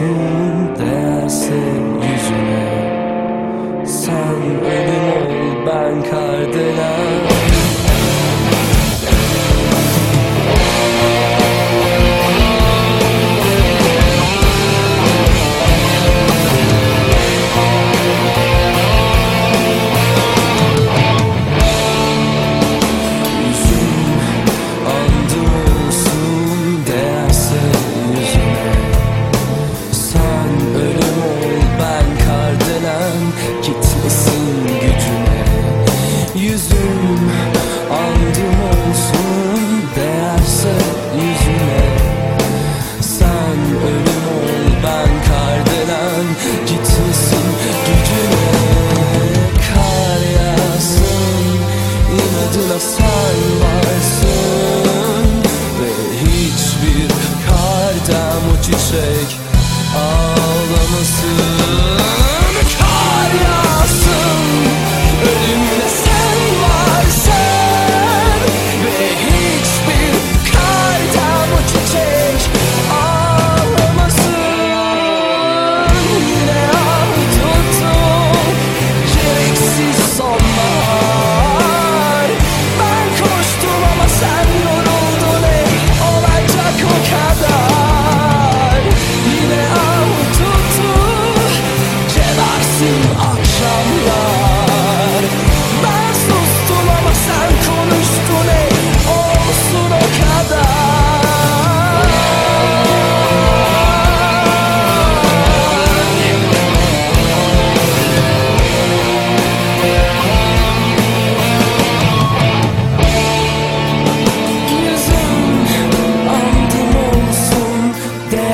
olsun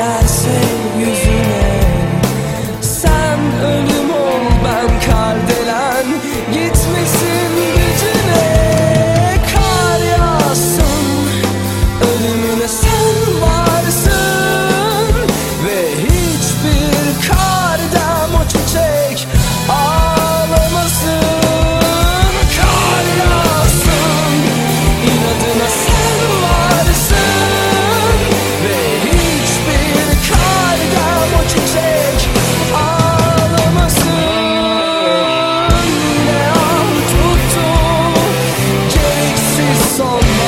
I say. So.